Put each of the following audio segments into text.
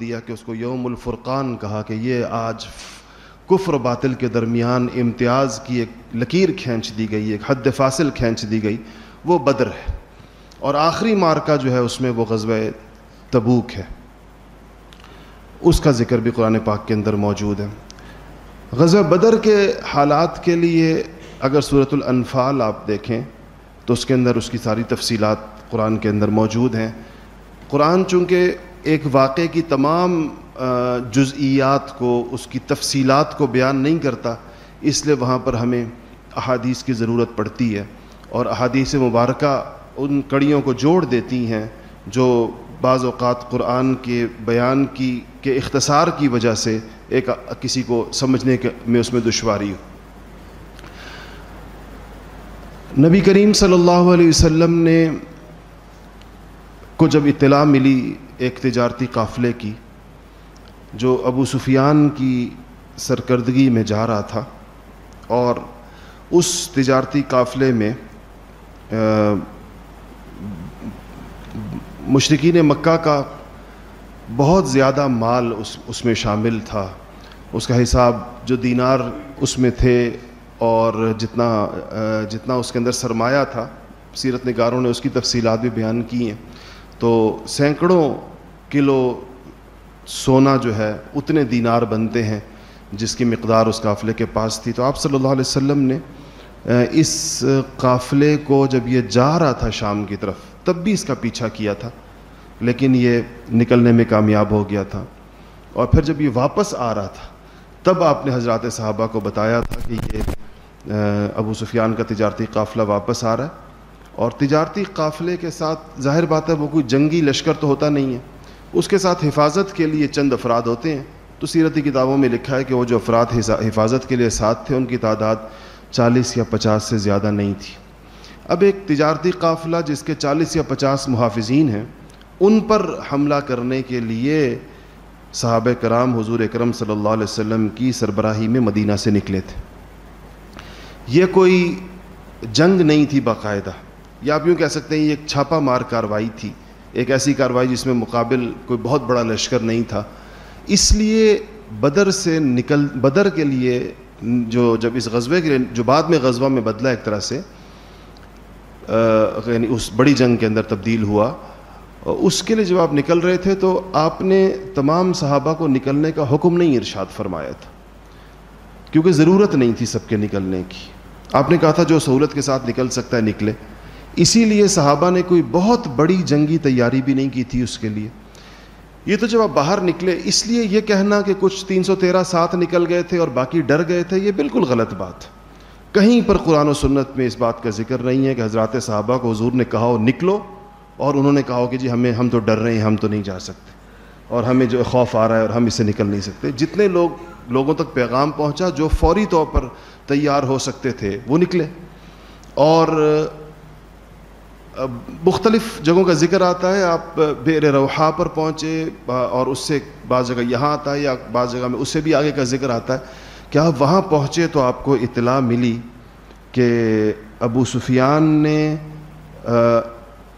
دیا کہ اس کو یوم الفرقان کہا کہ یہ آج کفر و باطل کے درمیان امتیاز کی ایک لکیر کھینچ دی گئی، ایک حد فاصل کھینچ دی گئی، وہ بدر ہے۔ اور آخری مارکا جو ہے، اس میں وہ غزوہ تبوک ہے۔ اس کا ذکر بھی قرآن پاک کے اندر موجود ہے۔ غزوہ بدر کے حالات کے لیے اگر صورت الانفال آپ دیکھیں، تو اس کے اندر اس کی ساری تفصیلات قرآن کے اندر موجود ہیں۔ قرآن چونکہ ایک واقعے کی تمام جزئیات کو، اس کی تفصیلات کو بیان نہیں کرتا، اس لیے وہاں پر ہمیں احادیث کی ضرورت پڑتی ہے۔ اور احادیث مبارکہ ان کڑیوں کو جوڑ دیتی ہیں، جو بعض اوقات قرآن کے بیان کی، کے اختصار کی وجہ سے ایک، کسی کو سمجھنے کے، میں اس میں دشواری ہو۔ نبی کریم صلی اللہ علیہ وسلم نے کو جب اطلاع ملی ایک تجارتی قافلے کی، جو ابو سفیان کی سرکردگی میں جا رہا تھا۔ اور اس تجارتی قافلے میں مشرقین مکہ کا بہت زیادہ مال اس اس میں شامل تھا۔ اس کا حساب جو دینار اس میں تھے اور جتنا جتنا اس کے اندر سرمایہ تھا، سیرت نگاروں نے اس کی تفصیلات بھی بیان کی ہیں۔ تو سینکڑوں کلو سونا جو ہے اتنے دینار بنتے ہیں جس کی مقدار اس قافلے کے پاس تھی۔ تو آپ صلی اللہ علیہ وسلم نے اس قافلے کو جب یہ جا رہا تھا شام کی طرف، تب بھی اس کا پیچھا کیا تھا، لیکن یہ نکلنے میں کامیاب ہو گیا تھا۔ اور پھر جب یہ واپس آ رہا تھا، تب آپ نے حضرات صحابہ کو بتایا تھا کہ یہ ابو سفیان کا تجارتی قافلہ واپس آ رہا ہے۔ اور تجارتی قافلے کے ساتھ ظاہر بات ہے، وہ کوئی جنگی لشکر تو ہوتا نہیں ہے۔ اس کے ساتھ حفاظت کے لیے چند افراد ہوتے ہیں۔ تو سیرتی کتابوں میں لکھا ہے کہ وہ جو افراد حفاظت کے لیے ساتھ تھے، ان کی تعداد چالیس یا پچاس سے زیادہ نہیں تھی۔ اب ایک تجارتی قافلہ جس کے چالیس یا پچاس محافظین ہیں، ان پر حملہ کرنے کے لیے صحابہ کرام حضور اکرم صلی اللہ علیہ وسلم کی سربراہی میں مدینہ سے نکلے تھے۔ یہ کوئی جنگ نہیں تھی باقاعدہ۔ یا آپ یوں کہہ سکتے ہیں یہ ایک چھاپا مار کاروائی تھی۔ ایک ایسی کاروائی جس میں مقابل کوئی بہت بڑا لشکر نہیں تھا۔ اس لیے بدر سے نکل، بدر کے لیے جو، جب اس غزوے کے لیے، جو بعد میں غزوہ میں بدلا ایک طرح سے یعنی اس بڑی جنگ کے اندر تبدیل ہوا، اس کے لیے جب آپ نکل رہے تھے تو آپ نے تمام صحابہ کو نکلنے کا حکم نہیں ارشاد فرمایا تھا۔ کیونکہ ضرورت نہیں تھی سب کے نکلنے کی۔ آپ نے کہا تھا جو سہولت کے ساتھ نکل سکتا ہے نکلے۔ اسی لیے صحابہ نے کوئی بہت بڑی جنگی تیاری بھی نہیں کی تھی اس کے لیے۔ یہ تو جب آپ باہر نکلے، اس لیے یہ کہنا کہ کچھ تین سو تیرہ ساتھ نکل گئے تھے اور باقی ڈر گئے تھے، یہ بالکل غلط بات۔ کہیں پر قرآن و سنت میں اس بات کا ذکر نہیں ہے کہ حضرات صحابہ کو حضور نے کہا ہو نکلو اور انہوں نے کہا ہو کہ جی ہمیں، ہم تو ڈر رہے ہیں، ہم تو نہیں جا سکتے اور ہمیں جو خوف آ رہا ہے اور ہم اسے نکل نہیں سکتے۔ جتنے لوگ، لوگوں تک پیغام پہنچا جو فوری طور پر تیار ہو سکتے تھے، وہ نکلے۔ اور مختلف جگہوں کا ذکر آتا ہے، آپ بیر روحا پر پہنچے، اور اس سے بعض جگہ یہاں آتا ہے یا بعض جگہ میں اس سے بھی آگے کا ذکر آتا ہے۔ کہ آپ وہاں پہنچے تو آپ کو اطلاع ملی کہ ابو سفیان نے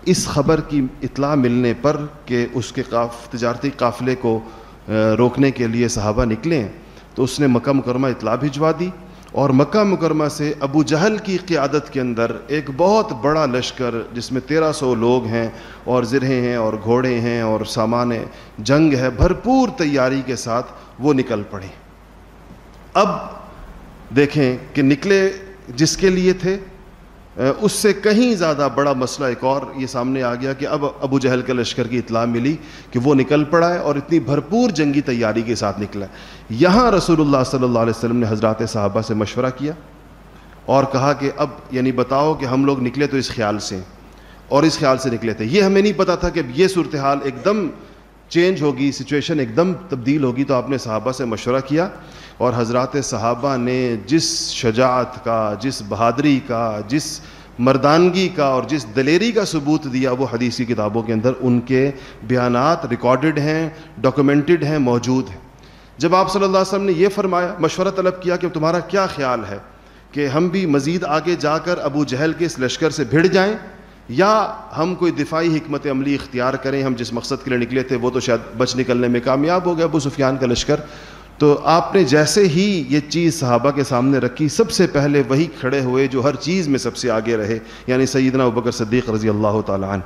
اس خبر کی اطلاع ملنے پر کہ اس کے قاف، تجارتی قافلے کو روکنے کے لیے صحابہ نکلے؟ تو اس نے مکہ مکرمہ اطلاع بھجوا دی۔ اور مکہ مکرمہ سے ابو جہل کی قیادت کے اندر ایک بہت بڑا لشکر جس میں تیرہ سو لوگ ہیں اور زرہیں ہیں اور گھوڑے ہیں اور سامان جنگ ہے، بھرپور تیاری کے ساتھ وہ نکل پڑے۔ اب دیکھیں کہ نکلے جس کے لیے تھے؟ اس سے کہیں زیادہ بڑا مسئلہ ایک اور یہ سامنے آ گیا کہ اب ابو جہل کے لشکر کی اطلاع ملی کہ وہ نکل پڑا ہے اور اتنی بھرپور جنگی تیاری کے ساتھ نکلا ہے۔ یہاں رسول اللہ صلی اللہ علیہ وسلم نے حضرات صحابہ سے مشورہ کیا اور کہا کہ اب یعنی بتاؤ کہ ہم لوگ نکلے تو اس خیال سے اور اس خیال سے نکلے تھے۔ یہ ہمیں نہیں پتا تھا کہ یہ صورتحال ایک دم چینج ہوگی سچویشن ایک دم تبدیل ہوگی، تو آپ نے صحابہ سے مشورہ کیا۔ اور حضرات صحابہ نے جس شجاعت کا، جس بہادری کا، جس مردانگی کا اور جس دلیری کا ثبوت دیا وہ حدیثی کتابوں کے اندر ان کے بیانات ریکارڈڈ ہیں ڈاکومنٹڈ ہیں، موجود ہیں۔ جب آپ صلی اللہ علیہ وسلم نے یہ فرمایا، مشورہ طلب کیا کہ تمہارا کیا خیال ہے کہ ہم بھی مزید آگے جا کر ابو جہل کے اس لشکر سے بھیڑ جائیں؟ یا ہم کوئی دفاعی حکمت عملی اختیار کریں، ہم جس مقصد کے لیے نکلے تھے وہ تو شاید بچ نکلنے میں کامیاب ہو گیا ابو سفیان کا لشکر۔ تو آپ نے جیسے ہی یہ چیز صحابہ کے سامنے رکھی، سب سے پہلے وہی کھڑے ہوئے جو ہر چیز میں سب سے آگے رہے یعنی سیدنا ابکر صدیق رضی اللہ تعالیٰ عنہ۔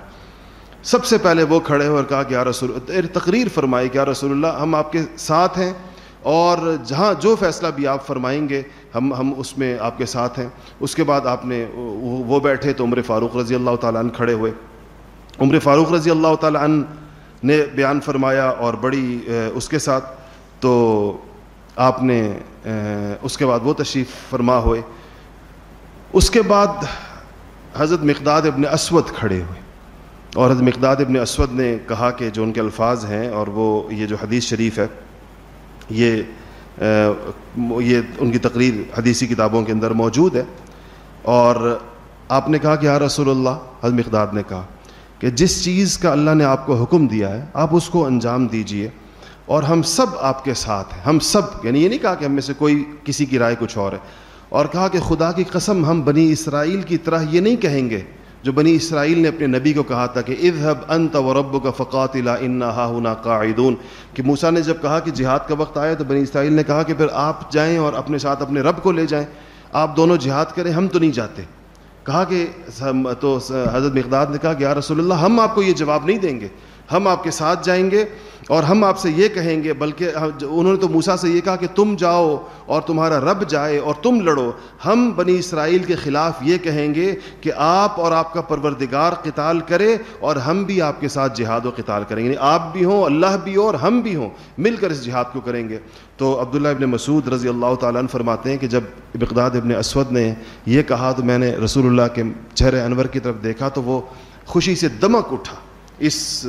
سب سے پہلے وہ کھڑے ہوئے اور کہا کہ یا رسول تقریر فرمائی کہ یا رسول اللہ، ہم آپ کے ساتھ ہیں اور جہاں جو فیصلہ بھی آپ فرمائیں گے، ہم ہم اس میں آپ کے ساتھ ہیں۔ اس کے بعد آپ نے وہ بیٹھے تو عمر فاروق رضی اللہ تعالیٰ عنہ کھڑے ہوئے۔ عمر فاروق رضی اللہ تعالیٰ عنہ نے بیان فرمایا اور بڑی، اس کے ساتھ تو آپ نے اس کے بعد وہ تشریف فرما ہوئے۔ اس کے بعد حضرت مقداد ابن اسود کھڑے ہوئے۔ اور حضرت مقداد ابن اسود نے کہا کہ جو ان کے الفاظ ہیں اور وہ، یہ جو حدیث شریف ہے، یہ یہ ان کی تقریر حدیثی کتابوں کے اندر موجود ہے۔ اور آپ نے کہا کہ یا رسول اللہ، حضرت مقداد نے کہا کہ جس چیز کا اللہ نے آپ کو حکم دیا ہے، آپ اس کو انجام دیجیے۔ اور ہم سب آپ کے ساتھ ہیں۔ ہم سب یعنی یہ نہیں کہا کہ ہم میں سے کوئی کسی کی رائے کچھ اور ہے۔ اور کہا کہ خدا کی قسم ہم بنی اسرائیل کی طرح یہ نہیں کہیں گے جو بنی اسرائیل نے اپنے نبی کو کہا تھا کہ اذهب انت وربك کا فقات انا هنا قاعدون۔ کہ موسا نے جب کہا کہ جہاد کا وقت آیا تو بنی اسرائیل نے کہا کہ پھر آپ جائیں اور اپنے ساتھ اپنے رب کو لے جائیں۔ آپ دونوں جہاد کریں، ہم تو نہیں جاتے۔ کہا کہ تو حضرت مقداد نے کہا کہ یا رسول اللہ، ہم آپ کو یہ جواب نہیں دیں گے۔ ہم آپ کے ساتھ جائیں گے اور ہم آپ سے یہ کہیں گے، بلکہ انہوں نے تو موسا سے یہ کہا کہ تم جاؤ اور تمہارا رب جائے اور تم لڑو۔ ہم بنی اسرائیل کے خلاف یہ کہیں گے کہ آپ اور آپ کا پروردگار قتال کرے اور ہم بھی آپ کے ساتھ جہاد و قتال کریں گے۔ یعنی آپ بھی ہوں، اللہ بھی ہو اور ہم بھی ہوں، مل کر اس جہاد کو کریں گے۔ تو عبداللہ ابن مسعود رضی اللہ تعالیٰ عنہ فرماتے ہیں کہ جب اقداد ابن اسود نے یہ کہا تو میں نے رسول اللہ کے چہرے انور کی طرف دیکھا تو وہ خوشی سے دمک اٹھا۔ اس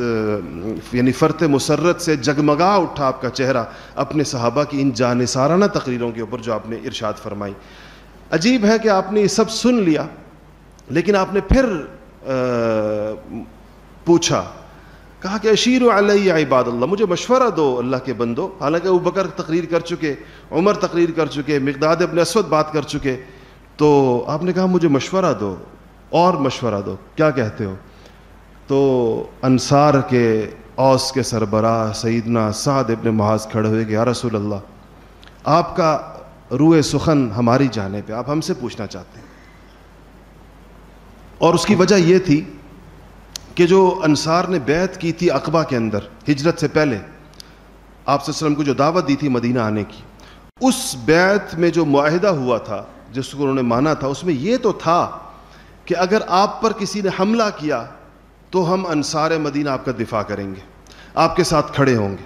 یعنی فرت مسرت سے جگمگا اٹھا آپ کا چہرہ اپنے صحابہ کی ان جانسارانہ تقریروں کے اوپر جو آپ نے ارشاد فرمائی۔ عجیب ہے کہ آپ نے یہ سب سن لیا، لیکن آپ نے پھر پوچھا، کہا کہ اشیر و علیہ عباد اللہ، مجھے مشورہ دو اللہ کے بندو۔ حالانکہ وہ بکر تقریر کر چکے، عمر تقریر کر چکے، مقداد ابن اسود بات کر چکے۔ تو آپ نے کہا مجھے مشورہ دو، اور مشورہ دو، کیا کہتے ہو؟ تو انصار کے اوس کے سربراہ سیدنا سعد ابن محاذ کھڑے ہوئے کہ یا رسول اللہ، آپ کا روح سخن ہماری جانے پہ آپ ہم سے پوچھنا چاہتے ہیں۔ اور اس کی وجہ یہ تھی کہ جو انصار نے بیعت کی تھی اقبا کے اندر ہجرت سے پہلے، آپ وسلم کو جو دعوت دی تھی مدینہ آنے کی، اس بیعت میں جو معاہدہ ہوا تھا، جس کو انہوں نے مانا تھا، اس میں یہ تو تھا کہ اگر آپ پر کسی نے حملہ کیا تو ہم انصار مدینہ آپ کا دفاع کریں گے۔ آپ کے ساتھ کھڑے ہوں گے۔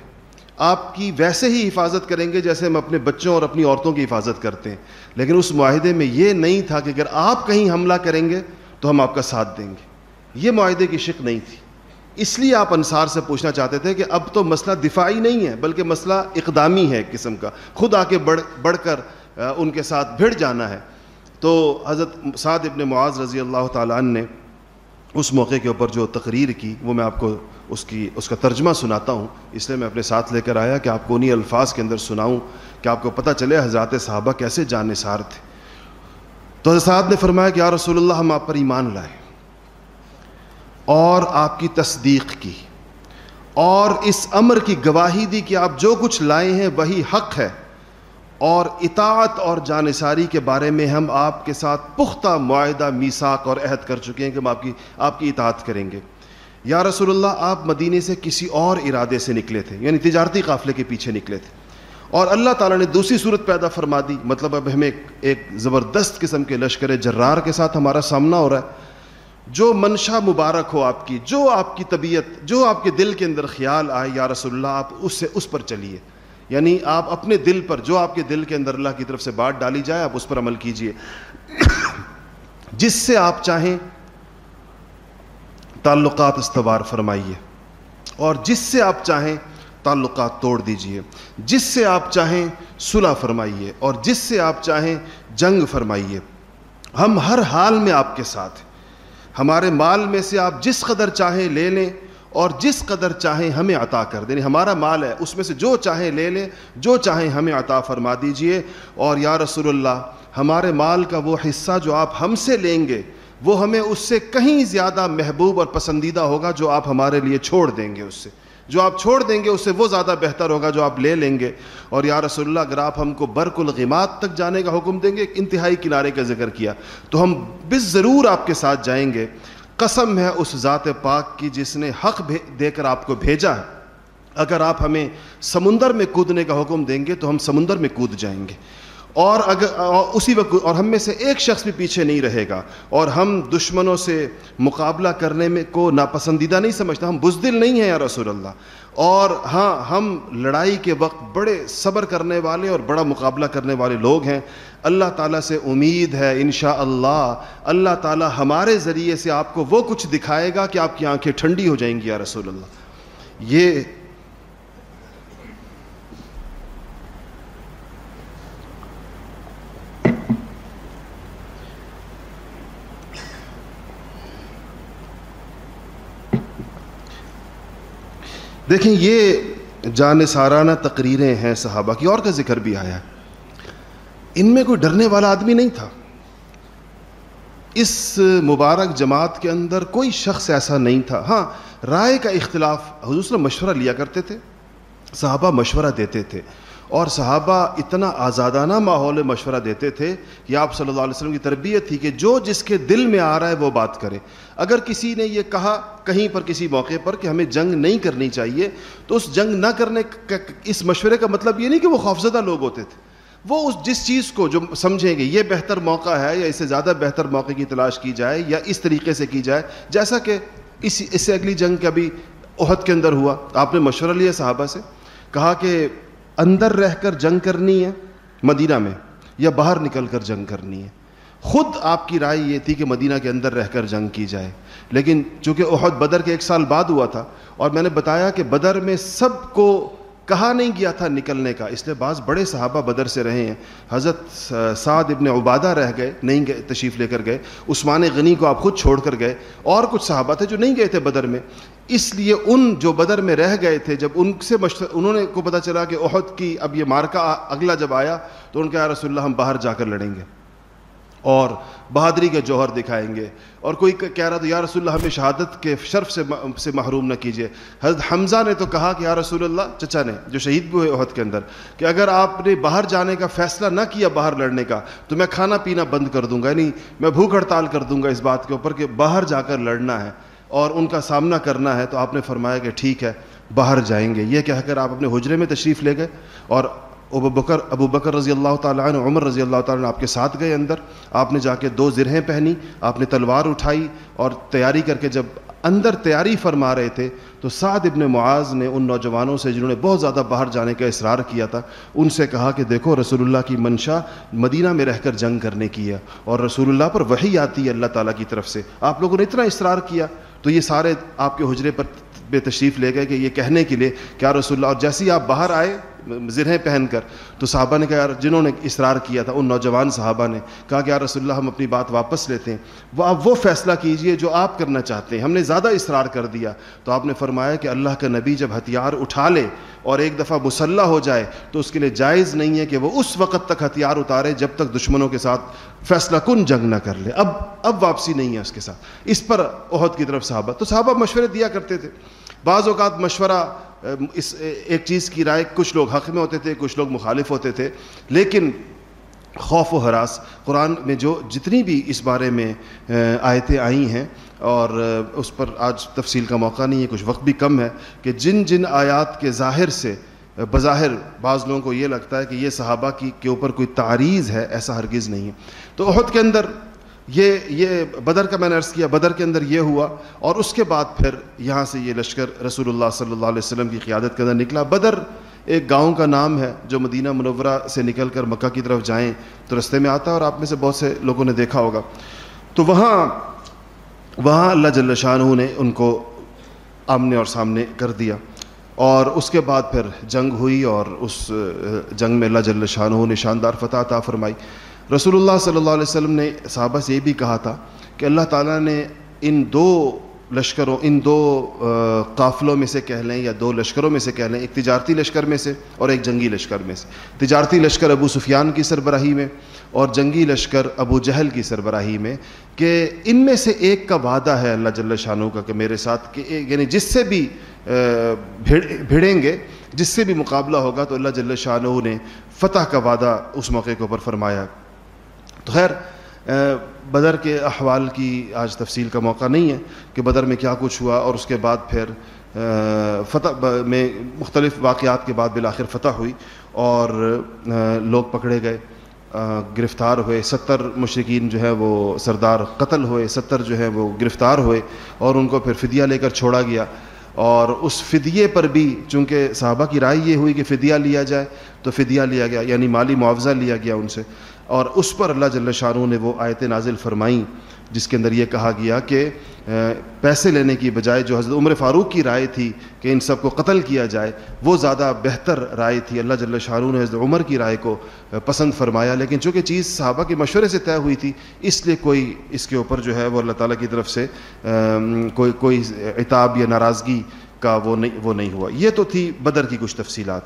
آپ کی ویسے ہی حفاظت کریں گے جیسے ہم اپنے بچوں اور اپنی عورتوں کی حفاظت کرتے ہیں۔ لیکن اس معاہدے میں یہ نہیں تھا کہ اگر آپ کہیں حملہ کریں گے تو ہم آپ کا ساتھ دیں گے۔ یہ معاہدے کی شک نہیں تھی۔ اس لیے آپ انصار سے پوچھنا چاہتے تھے کہ اب تو مسئلہ دفاعی نہیں ہے، بلکہ مسئلہ اقدامی ہے ایک قسم کا۔ خود آ کے بڑھ بڑھ کر ان کے ساتھ بھیڑ جانا ہے۔ تو حضرت سعد ابن معاذ رضی اللہ تعالیٰ عنہ نے اس موقع کے اوپر جو تقریر کی، وہ میں آپ کو اس کی، اس کا ترجمہ سناتا ہوں۔ اس لیے میں اپنے ساتھ لے کر آیا کہ آپ کو انہیں الفاظ کے اندر سناؤں کہ آپ کو پتہ چلے حضرات صحابہ کیسے جان نثار تھے۔ تو حضرات نے فرمایا کہ یا رسول اللہ، ہم آپ پر ایمان لائے۔ اور آپ کی تصدیق کی۔ اور اس امر کی گواہی دی کہ آپ جو کچھ لائے ہیں، وہی حق ہے۔ اور اطاعت اور جانصاری کے بارے میں ہم آپ کے ساتھ پختہ معاہدہ میساک اور عہد کر چکے ہیں کہ ہم آپ کی آپ کی اطاعت کریں گے۔ یا رسول اللہ، آپ مدینے سے کسی اور ارادے سے نکلے تھے یعنی تجارتی قافلے کے پیچھے نکلے تھے۔ اور اللہ تعالیٰ نے دوسری صورت پیدا فرما دی مطلب اب ہمیں ایک زبردست قسم کے لشکر جرار کے ساتھ ہمارا سامنا ہو رہا ہے۔ جو منشا مبارک ہو آپ کی، جو آپ کی طبیعت، جو آپ کے دل کے اندر خیال آئے، یا رسول اللہ، آپ اس سے، اس پر چلیے۔ یعنی آپ اپنے دل پر، جو آپ کے دل کے اندر اللہ کی طرف سے بات ڈالی جائے، آپ اس پر عمل کیجیے۔ جس سے آپ چاہیں تعلقات استوار فرمائیے۔ اور جس سے آپ چاہیں تعلقات توڑ دیجیے۔ جس سے آپ چاہیں صلح فرمائیے۔ اور جس سے آپ چاہیں جنگ فرمائیے۔ ہم ہر حال میں آپ کے ساتھ ہمارے مال میں سے آپ جس قدر چاہیں لے لیں اور جس قدر چاہیں ہمیں عطا کر دیں۔ یعنی ہمارا مال ہے، اس میں سے جو چاہیں لے لیں، جو چاہیں ہمیں عطا فرما دیجیے۔ اور یا رسول اللہ، ہمارے مال کا وہ حصہ جو آپ ہم سے لیں گے، وہ ہمیں اس سے کہیں زیادہ محبوب اور پسندیدہ ہوگا جو آپ ہمارے لیے چھوڑ دیں گے اس سے۔ جو آپ چھوڑ دیں گے، اس سے وہ زیادہ بہتر ہوگا جو آپ لے لیں گے۔ اور یا رسول اللہ، اگر آپ ہم کو برق الغمات تک جانے کا حکم دیں گے، ایک انتہائی کنارے کا ذکر کیا، تو ہم بس ضرور آپ کے ساتھ جائیں گے۔ قسم ہے اس ذات پاک کی جس نے حق دے کر آپ کو بھیجا ہے۔ اگر آپ ہمیں سمندر میں کودنے کا حکم دیں گے تو ہم سمندر میں کود جائیں گے۔ اور اگر اسی وقت اور ہم میں سے ایک شخص بھی پیچھے نہیں رہے گا۔ اور ہم دشمنوں سے مقابلہ کرنے میں کو ناپسندیدہ نہیں سمجھتا ہم بزدل نہیں ہیں یا رسول اللہ۔ اور ہاں ہم لڑائی کے وقت بڑے صبر کرنے والے اور بڑا مقابلہ کرنے والے لوگ ہیں۔ اللہ تعالیٰ سے امید ہے، انشاءاللہ۔ اللہ اللہ تعالیٰ ہمارے ذریعے سے آپ کو وہ کچھ دکھائے گا کہ آپ کی آنکھیں ٹھنڈی ہو جائیں گی یا رسول اللہ۔ یہ دیکھیں یہ جان سارانہ تقریریں ہیں صحابہ کی، اور کا ذکر بھی آیا ان میں کوئی ڈرنے والا آدمی نہیں تھا۔ اس مبارک جماعت کے اندر کوئی شخص ایسا نہیں تھا۔ ہاں رائے کا اختلاف حضور مشورہ لیا کرتے تھے، صحابہ مشورہ دیتے تھے۔ اور صحابہ اتنا آزادانہ ماحول مشورہ دیتے تھے کہ آپ صلی اللہ علیہ وسلم کی تربیت تھی کہ جو جس کے دل میں آ رہا ہے وہ بات کرے۔ اگر کسی نے یہ کہا کہیں پر کسی موقع پر کہ ہمیں جنگ نہیں کرنی چاہیے، تو اس جنگ نہ کرنے اس مشورے کا مطلب یہ نہیں کہ وہ خوفزدہ لوگ ہوتے تھے۔ وہ اس جس چیز کو جو سمجھیں گے، یہ بہتر موقع ہے یا اس سے زیادہ بہتر موقع کی تلاش کی جائے یا اس طریقے سے کی جائے، جیسا کہ اس اس سے اگلی جنگ کا بھی عہد کے اندر ہوا۔ آپ نے مشورہ لیا صحابہ سے، کہا کہ اندر رہ کر جنگ کرنی ہے، مدینہ میں، یا باہر نکل کر جنگ کرنی ہے۔ خود آپ کی رائے یہ تھی کہ مدینہ کے اندر رہ کر جنگ کی جائے۔ لیکن چونکہ احد بدر کے ایک سال بعد ہوا تھا، اور میں نے بتایا کہ بدر میں سب کو کہا نہیں گیا تھا نکلنے کا، اس لیے بعض بڑے صحابہ بدر سے رہے ہیں۔ حضرت سعد ابن عبادہ رہ گئے، نہیں گئے، تشریف لے کر گئے۔ عثمان غنی کو آپ خود چھوڑ کر گئے۔ اور کچھ صحابہ تھے جو نہیں گئے تھے بدر میں۔ اس لیے ان جو بدر میں رہ گئے تھے، جب ان سے مشور انہوں نے کو پتہ چلا کہ عہد کی اب یہ مارکا اگلا جب آیا تو ان کے رسول اللہ، ہم باہر جا کر لڑیں گے اور بہادری کے جوہر دکھائیں گے۔ اور کوئی کہہ رہا تو، یا رسول اللہ، ہمیں شہادت کے شرف سے سے محروم نہ کیجیے۔ حضرت حمزہ نے تو کہا کہ، یا رسول اللہ، چچا نے جو شہید بھی ہوئے عہد کے اندر، کہ اگر آپ نے باہر جانے کا فیصلہ نہ کیا باہر لڑنے کا، تو میں کھانا پینا بند کر دوں گا یعنی میں بھوک ہڑتال کر دوں گا اس بات کے اوپر کہ باہر جا کر لڑنا ہے۔ اور ان کا سامنا کرنا ہے تو آپ نے فرمایا کہ ٹھیک ہے، باہر جائیں گے۔ یہ کہہ کر آپ اپنے حجرے میں تشریف لے گئے اور ابو بکر ابو بکر رضی اللہ تعالیٰ عنہ، عمر رضی اللہ تعالیٰ عنہ آپ کے ساتھ گئے اندر۔ آپ نے جا کے دو زرہیں پہنی، آپ نے تلوار اٹھائی اور تیاری کر کے جب اندر تیاری فرما رہے تھے تو سعد ابن معاذ نے ان نوجوانوں سے جنہوں نے بہت زیادہ باہر جانے کا اصرار کیا تھا، ان سے کہا کہ دیکھو رسول اللہ کی منشا مدینہ میں رہ کر جنگ کرنے کی ہے اور رسول اللہ پر وہی آتی ہے اللہ تعالیٰ کی طرف سے۔ آپ لوگوں نے اتنا اصرار کیا۔ تو یہ سارے آپ کے حجرے پر بے تشریف لے گئے کہ یہ کہنے کے لیے کیا رسول اللہ، اور جیسے ہی آپ باہر آئے، زرہیں پہن کر، تو صحابہ نے کہا یار جنہوں نے اصرار کیا تھا، ان نوجوان صحابہ نے کہا کہ یار رسول اللہ، ہم اپنی بات واپس لیتے ہیں۔ وہ آپ وہ فیصلہ کیجیے جو آپ کرنا چاہتے ہیں۔ ہم نے زیادہ اصرار کر دیا۔ تو آپ نے فرمایا کہ اللہ کا نبی جب ہتھیار اٹھا لے اور ایک دفعہ مسلح ہو جائے، تو اس کے لیے جائز نہیں ہے کہ وہ اس وقت تک ہتھیار اتارے جب تک دشمنوں کے ساتھ فیصلہ کن جنگ نہ کر لے۔ اب اب واپسی نہیں ہے اس کے ساتھ۔ اس پر عہد کی طرف صحابہ تو صحابہ مشورے دیا کرتے تھے۔ بعض اوقات مشورہ اس، ایک چیز کی رائے، کچھ لوگ حق میں ہوتے تھے، کچھ لوگ مخالف ہوتے تھے۔ لیکن خوف و حراس قرآن میں جو جتنی بھی اس بارے میں آیتیں آئی ہیں، اور اس پر آج تفصیل کا موقع نہیں ہے، کچھ وقت بھی کم ہے، کہ جن جن آیات کے ظاہر سے بظاہر بعض لوگوں کو یہ لگتا ہے کہ یہ صحابہ کی کے اوپر کوئی تعریض ہے، ایسا ہرگز نہیں ہے۔ تو عہد کے اندر یہ یہ بدر کا میں نے عرض کیا، بدر کے اندر یہ ہوا اور اس کے بعد پھر یہاں سے یہ لشکر رسول اللہ صلی اللہ علیہ وسلم کی قیادت کے اندر نکلا۔ بدر ایک گاؤں کا نام ہے جو مدینہ منورہ سے نکل کر مکہ کی طرف جائیں تو رستے میں آتا ہے اور آپ میں سے بہت سے لوگوں نے دیکھا ہوگا۔ تو وہاں وہاں اللہ جل شاہ نے ان کو آمنے اور سامنے کر دیا۔ اور اس کے بعد پھر جنگ ہوئی اور اس جنگ میں اللہ جل شاہ نے شاندار فتح عطا فرمائی۔ رسول اللہ صلی اللہ علیہ وسلم نے صحابہ سے یہ بھی کہا تھا کہ اللہ تعالیٰ نے ان دو لشکروں، ان دو قافلوں میں سے کہہ لیں یا دو لشکروں میں سے کہہ لیں، ایک تجارتی لشکر میں سے اور ایک جنگی لشکر میں سے۔ تجارتی لشکر ابو سفیان کی سربراہی میں اور جنگی لشکر ابو جہل کی سربراہی میں کہ ان میں سے ایک کا وعدہ ہے اللہ جل شاہ کا کہ میرے ساتھ کہ یعنی جس سے بھی بھیڑیں گے، جس سے بھی مقابلہ ہوگا تو اللہ جل شاہ نے فتح کا وعدہ اس موقع کے اوپر فرمایا۔ تو خیر بدر کے احوال کی آج تفصیل کا موقع نہیں ہے کہ بدر میں کیا کچھ ہوا اور اس کے بعد پھر فتح میں مختلف واقعات کے بعد بالآخر فتح ہوئی اور لوگ پکڑے گئے۔ گرفتار ہوئے، ستر مشرقین جو ہے وہ سردار قتل ہوئے، ستر جو ہے وہ گرفتار ہوئے اور ان کو پھر فدیہ لے کر چھوڑا گیا۔ اور اس فدیے پر بھی چونکہ صحابہ کی رائے یہ ہوئی کہ فدیہ لیا جائے، تو فدیہ لیا گیا یعنی مالی معاوضہ لیا گیا ان سے۔ اور اس پر اللہ جل شاہ نے وہ آیت نازل فرمائیں۔ جس کے اندر یہ کہا گیا کہ پیسے لینے کی بجائے جو حضرت عمر فاروق کی رائے تھی کہ ان سب کو قتل کیا جائے، وہ زیادہ بہتر رائے تھی۔ اللہ جل شاہ نے حضرت عمر کی رائے کو پسند فرمایا۔ لیکن چونکہ چیز صحابہ کے مشورے سے طے ہوئی تھی، اس لیے کوئی اس کے اوپر جو ہے وہ اللہ تعالیٰ کی طرف سے کوئی کوئی اعتاب یا ناراضگی کا وہ نہیں وہ نہیں ہوا۔ یہ تو تھی بدر کی کچھ تفصیلات۔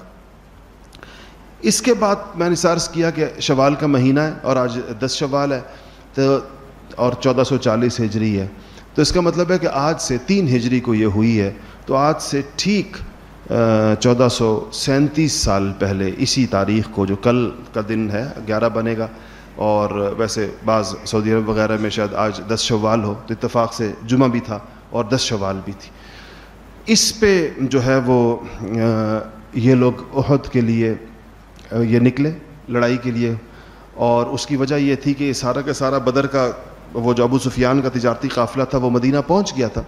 اس کے بعد میں نے سارس کیا کہ شوال کا مہینہ ہے اور آج دس شوال ہے۔ تو اور چودہ سو چالیس ہجری ہے۔ تو اس کا مطلب ہے کہ آج سے تین ہجری کو یہ ہوئی ہے۔ تو آج سے ٹھیک چودہ سو سینتیس سال پہلے اسی تاریخ کو جو کل کا دن ہے، گیارہ بنے گا۔ اور ویسے بعض سعودی عرب وغیرہ میں شاید آج دس شوال ہو، تو اتفاق سے جمعہ بھی تھا اور دس شوال بھی تھی۔ اس پہ جو ہے وہ یہ لوگ عہد کے لیے یہ نکلے، لڑائی کے لیے۔ اور اس کی وجہ یہ تھی کہ سارا کا سارا بدر کا وہ جو ابو سفیان کا تجارتی قافلہ تھا وہ مدینہ پہنچ گیا تھا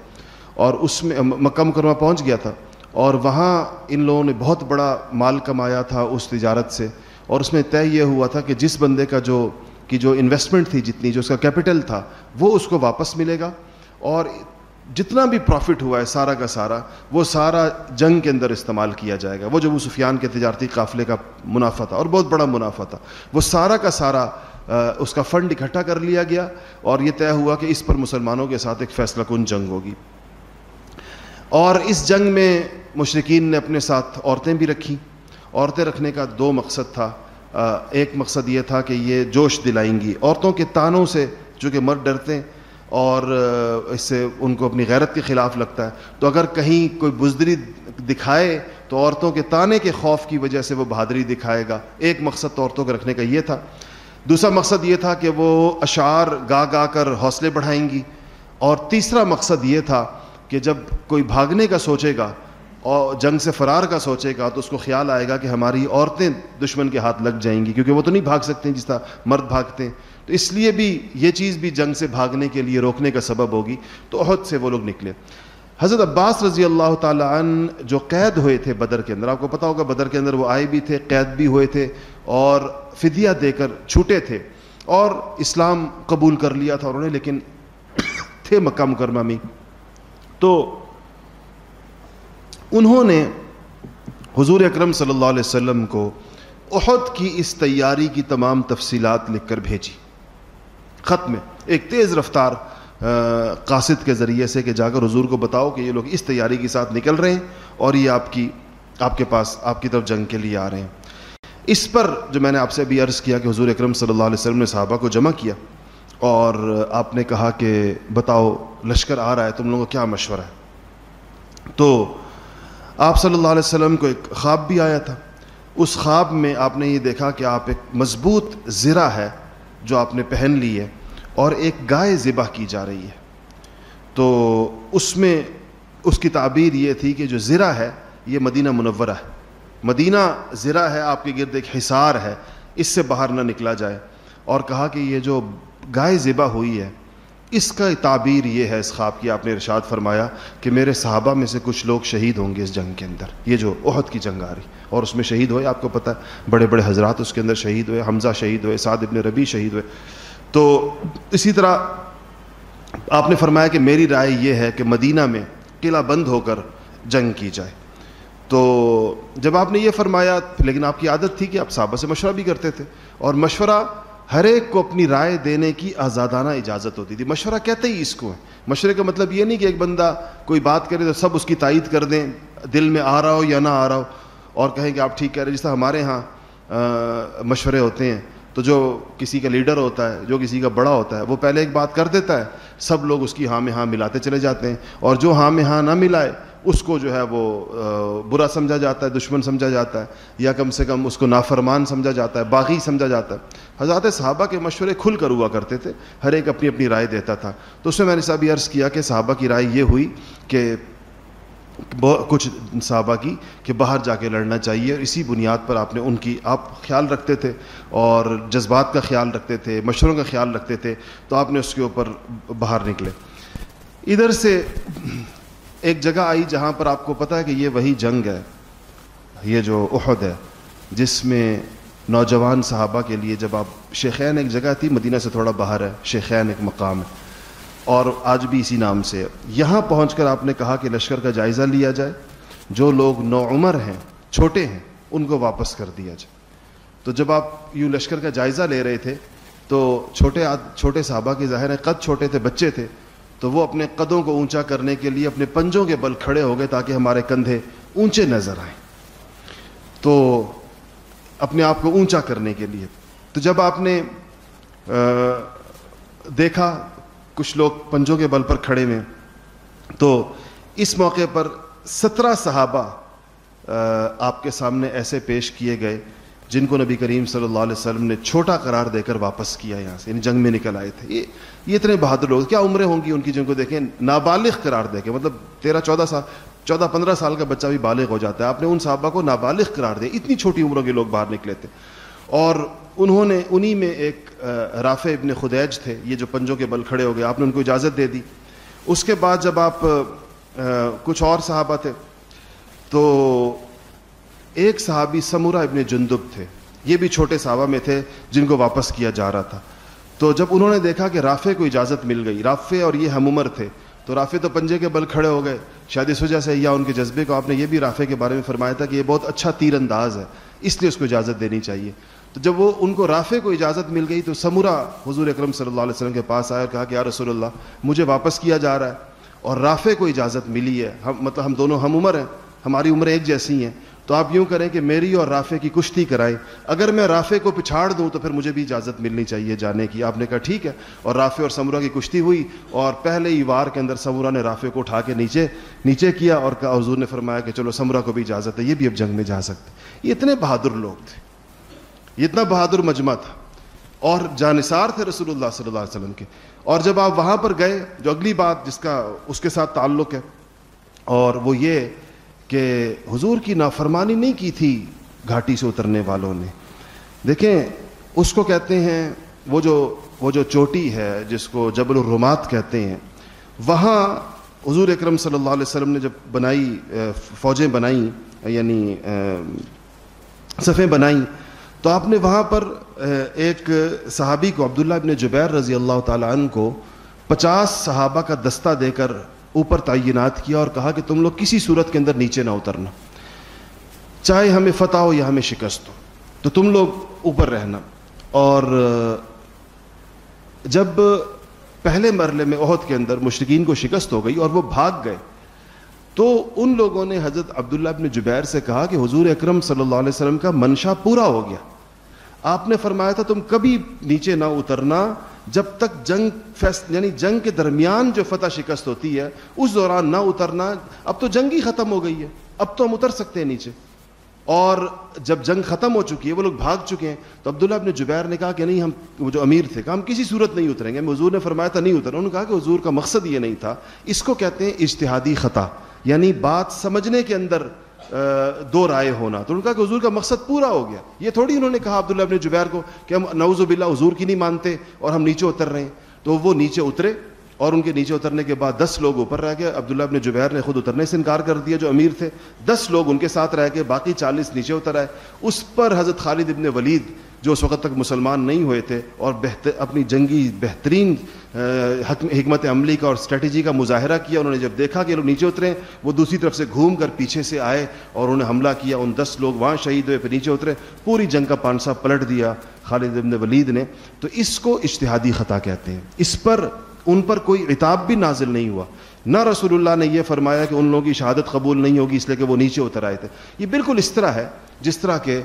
اور اس میں مکہ مکرمہ پہنچ گیا تھا اور وہاں ان لوگوں نے بہت بڑا مال کمایا تھا اس تجارت سے اور اس میں طے یہ ہوا تھا کہ جس بندے کا جو کی جو انویسٹمنٹ تھی جتنی، جو اس کا کیپٹل تھا، وہ اس کو واپس ملے گا اور جتنا بھی پروفٹ ہوا ہے سارا کا سارا، وہ سارا جنگ کے اندر استعمال کیا جائے گا۔ وہ جو وہ سفیان کے تجارتی قافلے کا منافع تھا اور بہت بڑا منافع تھا، وہ سارا کا سارا اس کا فنڈ اکٹھا کر لیا گیا اور یہ طے ہوا کہ اس پر مسلمانوں کے ساتھ ایک فیصلہ کن جنگ ہوگی۔ اور اس جنگ میں مشرقین نے اپنے ساتھ عورتیں بھی رکھیں عورتیں رکھنے کا دو مقصد تھا۔ ایک مقصد یہ تھا کہ یہ جوش دلائیں گی۔ عورتوں کے تانوں سے چونکہ مرد ڈرتے ہیں اور اس سے ان کو اپنی غیرت کے خلاف لگتا ہے۔ تو اگر کہیں کوئی بزدری دکھائے تو عورتوں کے تانے کے خوف کی وجہ سے وہ بہادری دکھائے گا۔ ایک مقصد تو عورتوں کو رکھنے کا یہ تھا۔ دوسرا مقصد یہ تھا کہ وہ اشعار گا گا کر حوصلے بڑھائیں گی۔ اور تیسرا مقصد یہ تھا کہ جب کوئی بھاگنے کا سوچے گا اور جنگ سے فرار کا سوچے گا تو اس کو خیال آئے گا کہ ہماری عورتیں دشمن کے ہاتھ لگ جائیں گی، کیونکہ وہ تو نہیں بھاگ سکتے جس طرح مرد بھاگتے ہیں۔ تو اس لیے بھی یہ چیز بھی جنگ سے بھاگنے کے لیے روکنے کا سبب ہوگی۔ تو عہد سے وہ لوگ نکلے۔ حضرت عباس رضی اللہ تعالیٰ عنہ جو قید ہوئے تھے بدر کے اندر، آپ کو پتا ہوگا بدر کے اندر وہ آئے بھی تھے، قید بھی ہوئے تھے۔ اور فدیہ دے کر چھوٹے تھے اور اسلام قبول کر لیا تھا انہوں نے، لیکن تھے مکہ مکرمہ میں۔ تو انہوں نے حضور اکرم صلی اللہ علیہ وسلم کو احد کی اس تیاری کی تمام تفصیلات لکھ کر بھیجی۔ خط میں ایک تیز رفتار قاصد کے ذریعے سے کہ جا کر حضور کو بتاؤ کہ یہ لوگ اس تیاری کے ساتھ نکل رہے ہیں اور یہ آپ کی، آپ کے پاس، آپ کی طرف جنگ کے لیے آ رہے ہیں۔ اس پر جو میں نے آپ سے ابھی عرض کیا کہ حضور اکرم صلی اللہ علیہ وسلم نے صحابہ کو جمع کیا اور آپ نے کہا کہ بتاؤ لشکر آ رہا ہے، تم لوگوں کا کیا مشورہ ہے؟ تو آپ صلی اللہ علیہ وسلم کو ایک خواب بھی آیا تھا۔ اس خواب میں آپ نے یہ دیکھا کہ آپ ایک مضبوط زرہ ہے جو آپ نے پہن لی ہے اور ایک گائے ذبح کی جا رہی ہے۔ تو اس میں اس کی تعبیر یہ تھی کہ جو زرہ ہے، یہ مدینہ منورہ ہے۔ مدینہ زرہ ہے، آپ کے گرد ایک حصار ہے، اس سے باہر نہ نکلا جائے۔ اور کہا کہ یہ جو گائے ذبح ہوئی ہے، اس کا تعبیر یہ ہے، اس خواب کی آپ نے ارشاد فرمایا کہ میرے صحابہ میں سے کچھ لوگ شہید ہوں گے اس جنگ کے اندر۔ یہ جو عہد کی جنگ آ رہی، اور اس میں شہید ہوئے، آپ کو پتہ ہے، بڑے بڑے حضرات اس کے اندر شہید ہوئے، حمزہ شہید ہوئے، سعد ابن ربی شہید ہوئے۔ تو اسی طرح آپ نے فرمایا کہ میری رائے یہ ہے کہ مدینہ میں قلعہ بند ہو کر جنگ کی جائے۔ تو جب آپ نے یہ فرمایا، لیکن آپ کی عادت تھی کہ آپ صحابہ سے مشورہ بھی کرتے تھے، اور مشورہ ہر ایک کو اپنی رائے دینے کی آزادانہ اجازت ہوتی تھی۔ مشورہ کہتے ہی اس کو ہے۔ مشورے کا مطلب یہ نہیں کہ ایک بندہ کوئی بات کرے تو سب اس کی تائید کر دیں، دل میں آ رہا ہو یا نہ آ رہا ہو، اور کہیں کہ آپ ٹھیک کہہ رہے جس طرح ہمارے ہاں مشورے ہوتے ہیں۔ تو جو کسی کا لیڈر ہوتا ہے، جو کسی کا بڑا ہوتا ہے، وہ پہلے ایک بات کر دیتا ہے۔ سب لوگ اس کی ہاں میں ہاں ملاتے چلے جاتے ہیں۔ اور جو ہاں میں ہاں نہ ملائے اس کو جو ہے وہ برا سمجھا جاتا ہے، دشمن سمجھا جاتا ہے، یا کم سے کم اس کو نافرمان سمجھا جاتا ہے، باغی سمجھا جاتا ہے۔ حضرات صحابہ کے مشورے کھل کر ہوا کرتے تھے، ہر ایک اپنی اپنی رائے دیتا تھا۔ تو اس میں میں نے صاحب یہ عرض کیا کہ صحابہ کی رائے یہ ہوئی کہ کچھ صحابہ کی کہ باہر جا کے لڑنا چاہیے، اور اسی بنیاد پر آپ نے ان کی، آپ خیال رکھتے تھے اور جذبات کا خیال رکھتے تھے، مشوروں کا خیال رکھتے تھے، تو آپ نے اس کے اوپر باہر نکلے۔ ادھر سے ایک جگہ آئی جہاں پر آپ کو پتا ہے کہ یہ وہی جنگ ہے، یہ جو احد ہے، جس میں نوجوان صحابہ کے لیے جب آپ شیخین ایک جگہ تھی، مدینہ سے تھوڑا باہر ہے شیخین ایک مقام ہے۔ اور آج بھی اسی نام سے یہاں پہنچ کر آپ نے کہا کہ لشکر کا جائزہ لیا جائے۔ جو لوگ نو عمر ہیں، چھوٹے ہیں، ان کو واپس کر دیا جائے۔ تو جب آپ یوں لشکر کا جائزہ لے رہے تھے، تو چھوٹے چھوٹے صحابہ کے ظاہر ہے قد چھوٹے تھے، بچے تھے۔ تو وہ اپنے قدوں کو اونچا کرنے کے لیے اپنے پنجوں کے بل کھڑے ہو گئے تاکہ ہمارے کندھے اونچے نظر آئیں۔ تو اپنے آپ کو اونچا کرنے کے لیے۔ تو جب آپ نے دیکھا کچھ لوگ پنجوں کے بل پر کھڑے ہوئے، تو اس موقع پر سترہ صحابہ آپ کے سامنے ایسے پیش کیے گئے جن کو نبی کریم صلی اللہ علیہ وسلم نے چھوٹا قرار دے کر واپس کیا یہاں سے یعنی جنگ میں نکل آئے تھے۔ یہ یہ اتنے بہادر لوگ، کیا عمریں ہوں گی ان کی جن کو دیکھیں؟ نابالغ قرار دے کے مطلب تیرہ، چودہ سال چودہ، پندرہ سال کا بچہ بھی بالغ ہو جاتا ہے۔ آپ نے ان صحابہ کو نابالغ قرار دیا۔ اتنی چھوٹی عمروں کے لوگ باہر نکلے تھے۔ اور انہوں نے، انہی میں ایک رافع ابن خدیج تھے، یہ جو پنجوں کے بل کھڑے ہو گئے، آپ نے ان کو اجازت دے دی۔ اس کے بعد جب آپ کچھ اور صحابہ تھے، تو ایک صحابی سمورہ ابن جندب تھے۔ یہ بھی چھوٹے صحابہ میں تھے جن کو واپس کیا جا رہا تھا۔ تو جب انہوں نے دیکھا کہ رافع کو اجازت مل گئی، رافع اور یہ ہم عمر تھے، تو رافع تو پنجے کے بل کھڑے ہو گئے۔ شاید اس وجہ سے یا ان کے جذبے کو آپ نے یہ بھی رافع کے بارے میں فرمایا تھا کہ یہ بہت اچھا تیر انداز ہے، اس لیے اس کو اجازت دینی چاہیے۔ تو جب وہ ان کو رافع کو اجازت مل گئی تو سمورا حضور اکرم صلی اللہ علیہ وسلم کے پاس آیا اور کہا کہ یا رسول اللہ، مجھے واپس کیا جا رہا ہے۔ اور رافع کو اجازت ملی ہے۔ ہم مطلب ہم دونوں ہم عمر ہیں، ہماری عمریں ایک جیسی ہیں۔ تو آپ یوں کریں کہ میری اور رافع کی کشتی کرائیں۔ اگر میں رافع کو پچھاڑ دوں تو پھر مجھے بھی اجازت ملنی چاہیے جانے کی۔ آپ نے کہا ٹھیک ہے۔ اور رافع اور سمورا کی کشتی ہوئی اور پہلے ہی وار کے اندر سمورا نے رافع کو اٹھا کے نیچے نیچے کیا اور کہا، حضور نے فرمایا کہ چلو سمورا کو بھی اجازت ہے، یہ بھی اب جنگ میں جا سکتے۔ یہ اتنے بہادر لوگ تھے۔ یہ اتنا بہادر مجمع تھا۔ اور جانصار تھے رسول اللہ صلی اللہ علیہ وسلم کے۔ اور جب آپ وہاں پر گئے، جو اگلی بات جس کا اس کے ساتھ تعلق ہے، اور وہ یہ کہ حضور کی نافرمانی نہیں کی تھی گھاٹی سے اترنے والوں نے۔ دیکھیں، اس کو کہتے ہیں، وہ جو وہ جو چوٹی ہے، جس کو جبل الرمات کہتے ہیں، وہاں حضور اکرم صلی اللہ علیہ وسلم نے جب بنائی فوجیں بنائیں یعنی صفیں بنائیں تو آپ نے وہاں پر ایک صحابی کو، عبداللہ ابن جبیر رضی اللہ تعالیٰ عنہ کو پچاس صحابہ کا دستہ دے کر اوپر تعینات کیا اور کہا کہ تم لوگ کسی صورت کے اندر نیچے نہ اترنا۔ چاہے ہمیں فتح ہو یا ہمیں شکست ہو، تو تم لوگ اوپر رہنا۔ اور جب پہلے مرلے میں عہد کے اندر مشرقین کو شکست ہو گئی اور وہ بھاگ گئے، تو ان لوگوں نے حضرت عبداللہ ابن جبیر سے کہا کہ حضور اکرم صلی اللہ علیہ وسلم کا منشا پورا ہو گیا۔ آپ نے فرمایا تھا تم کبھی نیچے نہ اترنا جب تک جنگ فیس یعنی جنگ کے درمیان جو فتح شکست ہوتی ہے، اس دوران نہ اترنا، اب تو جنگ ہی ختم ہو گئی ہے، اب تو ہم اتر سکتے ہیں نیچے۔ اور جب جنگ ختم ہو چکی ہے، وہ لوگ بھاگ چکے ہیں، تو عبداللہ ابن جبیر نے کہا کہ نہیں، ہم، وہ جو امیر تھے، کہا ہم کسی صورت نہیں اتریں گے۔ حضور نے فرمایا تھا نہیں اتر انہوں نے کہا کہ حضور کا مقصد یہ نہیں تھا۔ اس کو کہتے ہیں اجتہادی خطا یعنی بات سمجھنے کے اندر دو رائے ہونا۔ تو ان کا کہ حضور کا مقصد پورا ہو گیا۔ یہ تھوڑی انہوں نے کہا عبداللہ ابن جبیر کو کہ ہم نعوذ باللہ حضور کی نہیں مانتے اور ہم نیچے اتر رہے ہیں۔ تو وہ نیچے اترے اور ان کے نیچے اترنے کے بعد دس لوگ اوپر رہ گئے۔ عبداللہ ابن جبیر نے خود اترنے سے انکار کر دیا، جو امیر تھے۔ دس لوگ ان کے ساتھ رہ گئے باقی چالیس نیچے اتر آئے۔ اس پر حضرت خالد ابن ولید جو اس وقت تک مسلمان نہیں ہوئے تھے اور بہتر اپنی جنگی بہترین حکمت عملی کا اور اسٹریٹجی کا مظاہرہ کیا، انہوں نے جب دیکھا کہ لوگ نیچے اترے، وہ دوسری طرف سے گھوم کر پیچھے سے آئے اور انہوں نے حملہ کیا، ان دس لوگ وہاں شہید ہوئے، پھر نیچے اترے، پوری جنگ کا پانسا پلٹ دیا خالد ابن ولید نے۔ تو اس کو اشتہادی خطا کہتے ہیں۔ اس پر، ان پر کوئی عتاب بھی نازل نہیں ہوا۔ نہ رسول اللہ نے یہ فرمایا کہ ان لوگوں کی شہادت قبول نہیں ہوگی، اس لیے کہ وہ نیچے اتر آئے تھے۔ یہ بالکل اس طرح ہے، جس طرح کے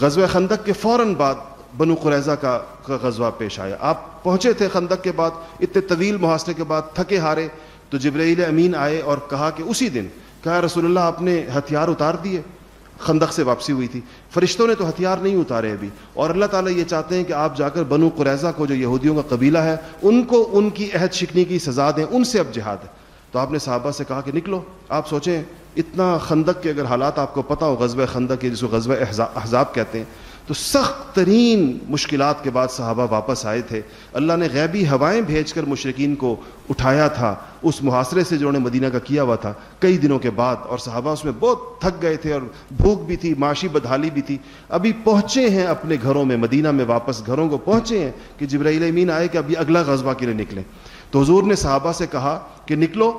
غزوہ خندق کے فوراً بعد بنو قریضہ کا غزوہ پیش آیا۔ آپ پہنچے تھے خندق کے بعد، اتنے طویل محاصرے کے بعد، تھکے ہارے، تو جبرائیل امین آئے اور کہا کہ اسی دن، کہا رسول اللہ، آپ نے ہتھیار اتار دیے۔ خندق سے واپسی ہوئی تھی۔ فرشتوں نے تو ہتھیار نہیں اتارے ابھی۔ اور اللہ تعالیٰ یہ چاہتے ہیں کہ آپ جا کر بنو قریضہ کو، جو یہودیوں کا قبیلہ ہے، ان کو ان کی عہد شکنی کی سزا دیں، ان سے اب جہاد ہے۔ تو آپ نے صحابہ سے کہا کہ نکلو، آپ سوچیں اتنا خندق کے اگر حالات آپ کو پتہ ہو غزب خندق کے جس کو غزب احزاب کہتے ہیں، تو سخت ترین مشکلات کے بعد صحابہ واپس آئے تھے۔ اللہ نے غیبی ہوائیں بھیج کر مشرقین کو اٹھایا تھا۔ اس محاصرے سے جو انہوں نے مدینہ کا کیا ہوا تھا، کئی دنوں کے بعد، اور صحابہ اس میں بہت تھک گئے تھے اور بھوک بھی تھی، معاشی بدحالی بھی تھی۔ ابھی پہنچے ہیں اپنے گھروں میں، مدینہ میں واپس گھروں کو پہنچے ہیں کہ جبرائیل امین آئے کہ ابھی اگلا غزبہ کے لیے نکلیں۔ تو حضور نے صحابہ سے کہا کہ نکلو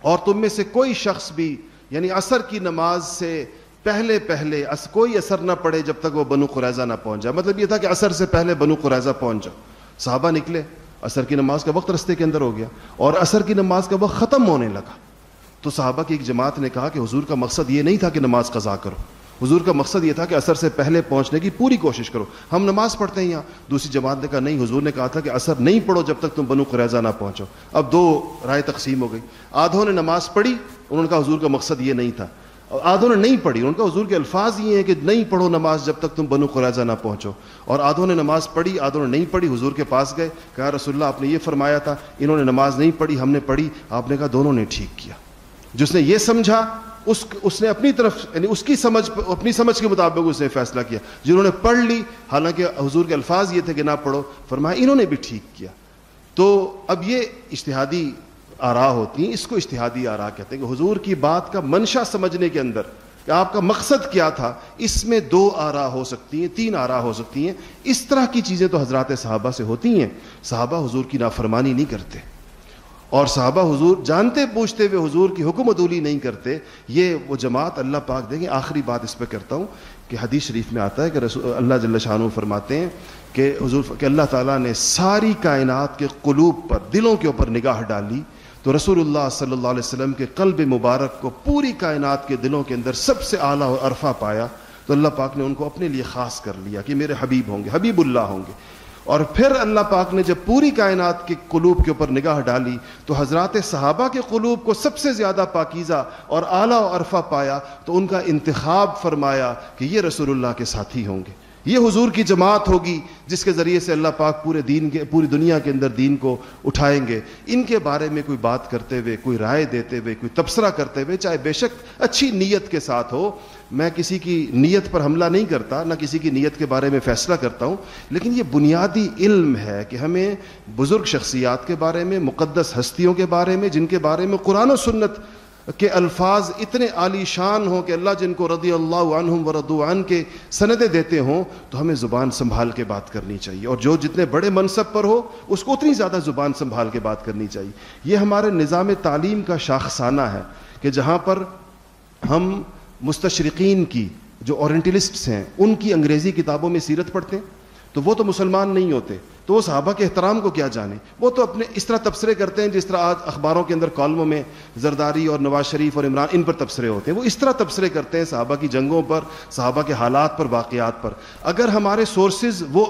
اور تم میں سے کوئی شخص بھی یعنی عصر کی نماز سے پہلے پہلے کوئی اثر نہ پڑے جب تک وہ بنو قریضہ نہ پہنچ جائے۔ مطلب یہ تھا کہ اثر سے پہلے بنو قریضہ پہنچ جاؤ صحابہ نکلے اثر کی نماز کا وقت رستے کے اندر ہو گیا اور اثر کی نماز کا وقت ختم ہونے لگا۔ تو صحابہ کی ایک جماعت نے کہا کہ حضور کا مقصد یہ نہیں تھا کہ نماز قضا کرو۔ حضور کا مقصد یہ تھا کہ اثر سے پہلے پہنچنے کی پوری کوشش کرو۔ ہم نماز پڑھتے ہیں یہاں۔ دوسری جماعت نے کہا، نہیں، حضور نے کہا تھا کہ اثر نہیں پڑھو جب تک تم بنو قریضہ نہ پہنچو۔ اب دو رائے تقسیم ہو گئی۔ آدھوں نے نماز پڑھی، انہوں نے کہا حضور کا مقصد یہ نہیں تھا۔ اور آدھوں نے نہیں پڑھی ان کا حضور کے الفاظ یہ ہیں کہ نہیں پڑھو نماز جب تک تم بنو قریضہ نہ پہنچو۔ اور آدھوں نے نماز پڑھی، آدھوں نے نہیں پڑھی، حضور کے پاس گئے۔ کہا رسول اللہ، آپ نے یہ فرمایا تھا، انہوں نے نماز نہیں پڑھی، ہم نے پڑھی۔ آپ نے کہا، دونوں نے ٹھیک کیا۔ جس نے یہ سمجھا اس اس نے اپنی طرف یعنی اس کی سمجھ اپنی سمجھ کے مطابق اس نے فیصلہ کیا۔ جنہوں نے پڑھ لی، حالانکہ حضور کے الفاظ یہ تھے کہ نہ پڑھو، فرمایا انہوں نے بھی ٹھیک کیا۔ تو اب یہ اشتہادی آرا ہوتی ہیں، اس کو اشتہادی آرا کہتے ہیں کہ حضور کی بات کا منشا سمجھنے کے اندر کہ آپ کا مقصد کیا تھا، اس میں دو آرا ہو سکتی ہیں، تین آرا ہو سکتی ہیں۔ اس طرح کی چیزیں تو حضرات صحابہ سے ہوتی ہیں۔ صحابہ حضور کی نافرمانی نہیں کرتے۔ اور صحابہ حضور جانتے پوچھتے ہوئے حضور کی حکم عدولی نہیں کرتے، یہ وہ جماعت اللہ پاک دیں گے۔ آخری بات اس پہ کرتا ہوں کہ حدیث شریف میں آتا ہے کہ رسول اللہ جل شاہ فرماتے ہیں کہ حضور کہ اللہ تعالیٰ نے ساری کائنات کے قلوب پر، دلوں کے اوپر نگاہ ڈالی تو رسول اللہ صلی اللہ علیہ وسلم کے قلب مبارک کو پوری کائنات کے دلوں کے اندر سب سے اعلیٰ اور عرفہ پایا۔ تو اللہ پاک نے ان کو اپنے لیے خاص کر لیا کہ میرے حبیب ہوں گے، حبیب اللہ ہوں گے۔ اور پھر اللہ پاک نے جب پوری کائنات کے قلوب کے اوپر نگاہ ڈالی تو حضرات صحابہ کے قلوب کو سب سے زیادہ پاکیزہ اور اعلیٰ و عرفہ پایا تو ان کا انتخاب فرمایا کہ یہ رسول اللہ کے ساتھی ہوں گے۔ یہ حضور کی جماعت ہوگی جس کے ذریعے سے اللہ پاک پورے دین کے پوری دنیا کے اندر دین کو اٹھائیں گے۔ ان کے بارے میں کوئی بات کرتے ہوئے، کوئی رائے دیتے ہوئے، کوئی تبصرہ کرتے ہوئے، چاہے بے شک اچھی نیت کے ساتھ ہو، میں کسی کی نیت پر حملہ نہیں کرتا، نہ کسی کی نیت کے بارے میں فیصلہ کرتا ہوں، لیکن یہ بنیادی علم ہے کہ ہمیں بزرگ شخصیات کے بارے میں، مقدس ہستیوں کے بارے میں، جن کے بارے میں قرآن و سنت کہ الفاظ اتنے عالی شان ہوں کہ اللہ جن کو رضی اللہ عنہم و عن کے سندیں دیتے ہوں، تو ہمیں زبان سنبھال کے بات کرنی چاہیے۔ اور جو جتنے بڑے منصب پر ہو، اس کو اتنی زیادہ زبان سنبھال کے بات کرنی چاہیے۔ یہ ہمارے نظام تعلیم کا شاخسانہ ہے کہ جہاں پر ہم مستشرقین کی جو اورنٹلسٹس ہیں، ان کی انگریزی کتابوں میں سیرت پڑھتے ہیں، تو وہ تو مسلمان نہیں ہوتے۔ تو وہ صحابہ کے احترام کو کیا جانے؟ وہ تو اپنے اس طرح تبصرے کرتے ہیں جس طرح آج اخباروں کے اندر کالموں میں زرداری اور نواز شریف اور عمران ان پر تبصرے ہوتے ہیں۔ وہ اس طرح تبصرے کرتے ہیں صحابہ کی جنگوں پر، صحابہ کے حالات پر، واقعات پر۔ اگر ہمارے سورسز وہ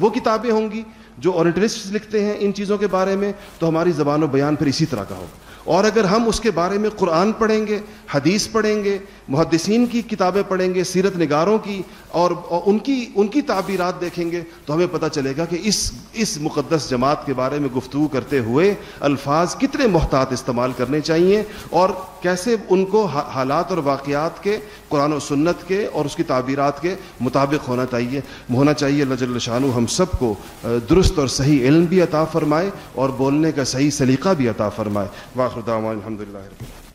وہ کتابیں ہوں گی جو اورنٹلسٹ لکھتے ہیں ان چیزوں کے بارے میں، تو ہماری زبان و بیان پھر اسی طرح کا ہوگا۔ اور اگر ہم اس کے بارے میں قرآن پڑھیں گے، حدیث پڑھیں گے، محدثین کی کتابیں پڑھیں گے، سیرت نگاروں کی اور ان کی ان کی تعبیرات دیکھیں گے، تو ہمیں پتہ چلے گا کہ اس اس مقدس جماعت کے بارے میں گفتگو کرتے ہوئے الفاظ کتنے محتاط استعمال کرنے چاہیے اور کیسے ان کو حالات اور واقعات کے، قرآن و سنت کے اور اس کی تعبیرات کے مطابق ہونا چاہیے۔ ہونا چاہیے اللہ جل شانو ہم سب کو درست اور صحیح علم بھی عطا فرمائے اور بولنے کا صحیح سلیقہ بھی عطا فرمائے۔ واخر دعوان الحمد العالمين